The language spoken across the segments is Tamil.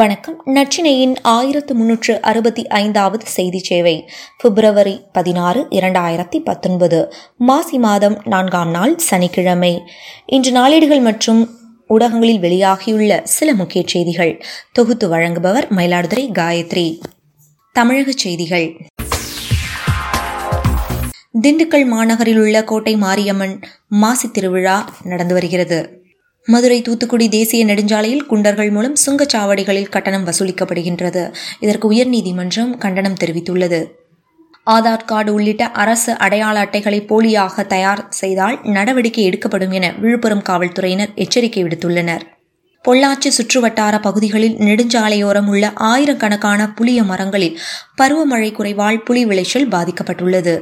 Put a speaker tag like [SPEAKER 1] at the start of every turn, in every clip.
[SPEAKER 1] வணக்கம் நச்சினையின் ஆயிரத்து முன்னூற்று அறுபத்தி ஐந்தாவது செய்தி சேவை பிப்ரவரி பதினாறு இரண்டாயிரத்தி பத்தொன்பது மாசி மாதம் நான்காம் நாள் சனிக்கிழமை இன்று நாளேடுகள் மற்றும் ஊடகங்களில் வெளியாகியுள்ள சில முக்கிய செய்திகள் தொகுத்து வழங்குபவர் மயிலாடுதுறை காயத்ரி தமிழக செய்திகள் திண்டுக்கல் மாநகரில் உள்ள கோட்டை மாரியம்மன் மாசி திருவிழா நடந்து வருகிறது மதுரை தூத்துக்குடி தேசிய நெடுஞ்சாலையில் குண்டர்கள் மூலம் சுங்கச்சாவடிகளில் கட்டணம் வசூலிக்கப்படுகின்றது இதற்கு உயர்நீதிமன்றம் கண்டனம் தெரிவித்துள்ளது ஆதார் கார்டு உள்ளிட்ட அரசு அடையாள அட்டைகளை போலியாக தயார் செய்தால் நடவடிக்கை எடுக்கப்படும் என விழுப்புரம் காவல்துறையினர் எச்சரிக்கை விடுத்துள்ளனர் பொள்ளாச்சி சுற்றுவட்டார பகுதிகளில் நெடுஞ்சாலையோரம் உள்ள ஆயிரக்கணக்கான புளிய மரங்களில் பருவமழை குறைவால் புலி விளைச்சல் பாதிக்கப்பட்டுள்ளது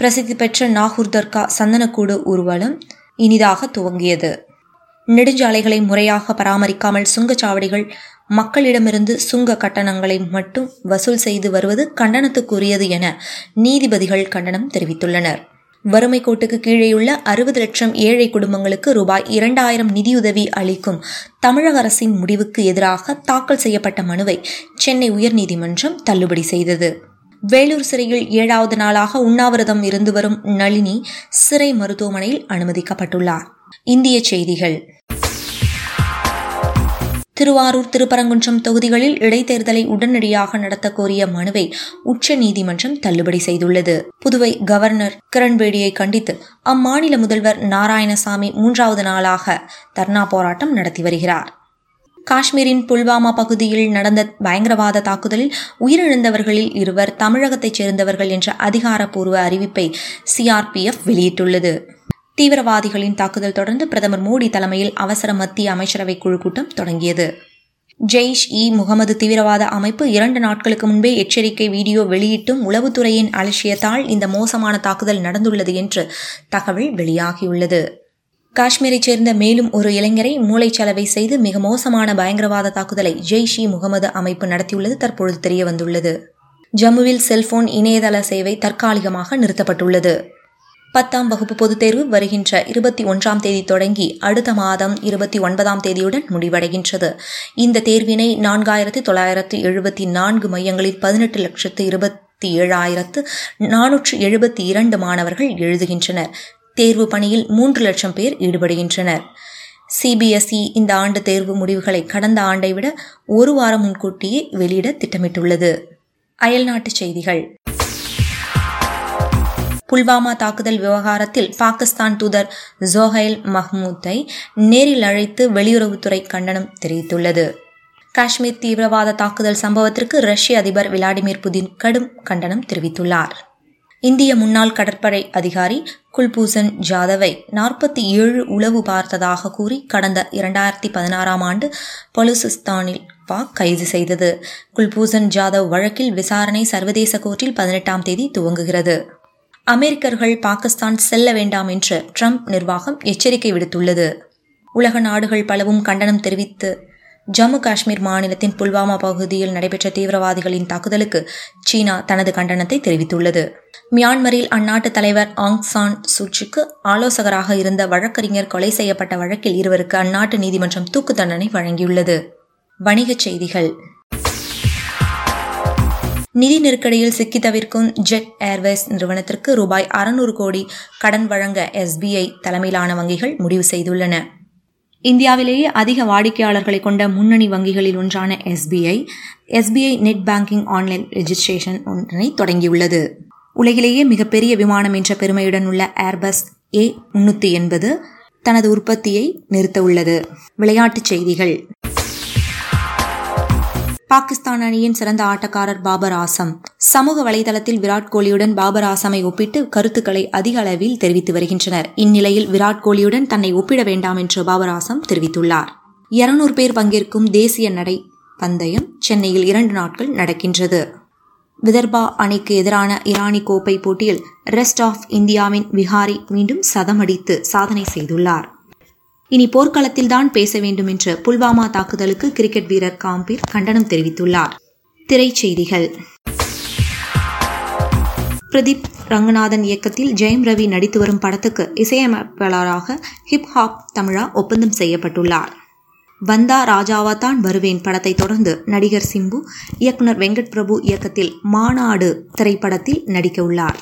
[SPEAKER 1] பிரசித்தி பெற்ற நாகூர் தர்கா சந்தனக்கூடு ஊர்வலம் இனிதாக துவங்கியது நெடுஞ்சாலைகளை முறையாக பராமரிக்காமல் சுங்கச்சாவடிகள் மக்களிடமிருந்து சுங்க கட்டணங்களை மட்டும் வசூல் செய்து வருவது கண்டனத்துக்குரியது என நீதிபதிகள் கண்டனம் தெரிவித்துள்ளனர் வறுமை கோட்டுக்கு கீழேயுள்ள அறுபது லட்சம் ஏழை குடும்பங்களுக்கு ரூபாய் இரண்டாயிரம் நிதியுதவி அளிக்கும் தமிழக அரசின் முடிவுக்கு எதிராக தாக்கல் செய்யப்பட்ட மனுவை சென்னை உயர்நீதிமன்றம் தள்ளுபடி செய்தது வேலூர் சிறையில் ஏழாவது நாளாக உண்ணாவிரதம் இருந்து வரும் நளினி சிறை மருத்துவமனையில் அனுமதிக்கப்பட்டுள்ளார் இந்திய செய்திகள் திருவாரூர் திருப்பரங்குன்றம் தொகுதிகளில் இடைத்தேர்தலை உடனடியாக நடத்த கோரிய மனுவை உச்சநீதிமன்றம் தள்ளுபடி செய்துள்ளது புதுவை கவர்னர் கிரண்பேடியை கண்டித்து அம்மாநில முதல்வர் நாராயணசாமி மூன்றாவது நாளாக தர்ணா போராட்டம் நடத்தி வருகிறார் காஷ்மீரின் புல்வாமா பகுதியில் நடந்த பயங்கரவாத தாக்குதலில் உயிரிழந்தவர்களில் இருவர் தமிழகத்தைச் சேர்ந்தவர்கள் என்ற அதிகாரப்பூர்வ அறிவிப்பை சிஆர்பிஎஃப் வெளியிட்டுள்ளது தீவிரவாதிகளின் தாக்குதல் தொடர்ந்து பிரதமர் மோடி தலைமையில் அவசர மத்திய அமைச்சரவை குழு கூட்டம் தொடங்கியது ஜெய்ஷ் இ முகமது தீவிரவாத அமைப்பு இரண்டு நாட்களுக்கு முன்பே எச்சரிக்கை வீடியோ வெளியிட்டும் உளவுத்துறையின் அலட்சியத்தால் இந்த மோசமான தாக்குதல் நடந்துள்ளது என்று தகவல் வெளியாகியுள்ளது காஷ்மீரைச் சேர்ந்த மேலும் ஒரு இளைஞரை மூளைச்சலவை செய்து மிக மோசமான பயங்கரவாத தாக்குதலை ஜெய்ஷ் இ முகமது அமைப்பு நடத்தியுள்ளது தற்பொழுது தெரியவந்துள்ளது ஜம்முவில் செல்போன் இணையதள சேவை தற்காலிகமாக நிறுத்தப்பட்டுள்ளது பத்தாம் வகுப்பு பொதுத் தேர்வு வருகின்ற இருபத்தி ஒன்றாம் தேதி தொடங்கி அடுத்த மாதம் இருபத்தி ஒன்பதாம் தேதியுடன் முடிவடைகின்றது இந்த தேர்வினை நான்காயிரத்தி தொள்ளாயிரத்து எழுபத்தி நான்கு மையங்களில் பதினெட்டு லட்சத்து இருபத்தி ஏழாயிரத்து நானூற்று எழுபத்தி இரண்டு மாணவர்கள் எழுதுகின்றனர் தேர்வு பணியில் மூன்று லட்சம் பேர் ஈடுபடுகின்றனர் சிபிஎஸ்இ இந்த ஆண்டு தேர்வு முடிவுகளை கடந்த ஆண்டை விட ஒரு வாரம் முன்கூட்டியே வெளியிட திட்டமிட்டுள்ளது அயல்நாட்டுச் செய்திகள் புல்வாமா தாக்குதல் விவகாரத்தில் பாகிஸ்தான் தூதர் ஜோஹைல் மஹ்மூத்தை நேரில் அழைத்து வெளியுறவுத்துறை கண்டனம் தெரிவித்துள்ளது காஷ்மீர் தீவிரவாத தாக்குதல் சம்பவத்திற்கு ரஷ்ய அதிபர் விளாடிமிர் புதின் கடும் கண்டனம் தெரிவித்துள்ளார் இந்திய முன்னாள் கடற்படை அதிகாரி குல்பூசன் ஜாதவை நாற்பத்தி ஏழு உளவு பார்த்ததாக கூறி கடந்த இரண்டாயிரத்தி பதினாறாம் ஆண்டு பலுசிஸ்தானில் பாக் கைது செய்தது குல்பூசன் ஜாதவ் வழக்கில் விசாரணை சர்வதேச கோர்ட்டில் பதினெட்டாம் தேதி துவங்குகிறது அமெரிக்கர்கள் பாகிஸ்தான் செல்ல வேண்டாம் என்று ட்ரம்ப் நிர்வாகம் எச்சரிக்கை விடுத்துள்ளது உலக நாடுகள் பலவும் கண்டனம் தெரிவித்து ஜம்மு காஷ்மீர் மாநிலத்தின் புல்வாமா பகுதியில் நடைபெற்ற தீவிரவாதிகளின் தாக்குதலுக்கு சீனா தனது கண்டனத்தை தெரிவித்துள்ளது மியான்மரில் அந்நாட்டு தலைவர் ஆங் சான் சூச்சிக்கு ஆலோசகராக இருந்த வழக்கறிஞர் கொலை செய்யப்பட்ட வழக்கில் இருவருக்கு அந்நாட்டு நீதிமன்றம் தூக்கு தண்டனை வழங்கியுள்ளது வணிகச் செய்திகள் நிதி நெருக்கடியில் சிக்கி தவிர்க்கும் ஜெட் ஏர்வேஸ் நிறுவனத்திற்கு ரூபாய் அறுநூறு கோடி கடன் வழங்க எஸ்பிஐ தலைமையிலான வங்கிகள் முடிவு செய்துள்ளன இந்தியாவிலேயே அதிக வாடிக்கையாளர்களை கொண்ட முன்னணி வங்கிகளில் ஒன்றான SBI SBI net banking online registration ஒன்றினை தொடங்கியுள்ளது உலகிலேயே மிகப்பெரிய விமானம் என்ற பெருமையுடன் உள்ள ஏர்பஸ் ஏ முன்னூற்றி எண்பது தனது உற்பத்தியை நிறுத்த உள்ளது விளையாட்டுச் செய்திகள் பாகிஸ்தான் அணியின் சிறந்த ஆட்டக்காரர் பாபர் ஆசம் சமூக வலைதளத்தில் விராட் கோலியுடன் பாபர் ஆசமை ஒப்பிட்டு கருத்துக்களை அதிக அளவில் தெரிவித்து வருகின்றனர் இந்நிலையில் விராட் கோலியுடன் தன்னை ஒப்பிட வேண்டாம் என்று பாபர் ஆசம் தெரிவித்துள்ளார் இருநூறு பேர் பங்கேற்கும் தேசிய நடை பந்தயம் சென்னையில் இரண்டு நாட்கள் நடக்கின்றது விதர்பா அணிக்கு எதிரான இரானி கோப்பை போட்டியில் ரெஸ்ட் ஆஃப் இந்தியாவின் விஹாரி மீண்டும் சதமடித்து சாதனை செய்துள்ளார் இனி போர்க்களத்தில்தான் பேச வேண்டும் என்று புல்வாமா தாக்குதலுக்கு கிரிக்கெட் வீரர் காம்பீர் கண்டனம் தெரிவித்துள்ளார் திரைச்செய்திகள் பிரதீப் ரங்கநாதன் இயக்கத்தில் ஜெயம் ரவி நடித்து வரும் படத்துக்கு இசையமைப்பாளராக ஹிப் ஹாப் தமிழா ஒப்பந்தம் செய்யப்பட்டுள்ளார் வந்தா ராஜாவா தான் வருவேன் படத்தை தொடர்ந்து நடிகர் சிம்பு இயக்குனர் வெங்கட் பிரபு இயக்கத்தில் மாநாடு திரைப்படத்தில் நடிக்க உள்ளார்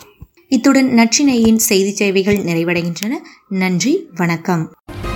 [SPEAKER 1] இத்துடன் நச்சினையின் செய்தி சேவைகள் நிறைவடைகின்றன நன்றி வணக்கம்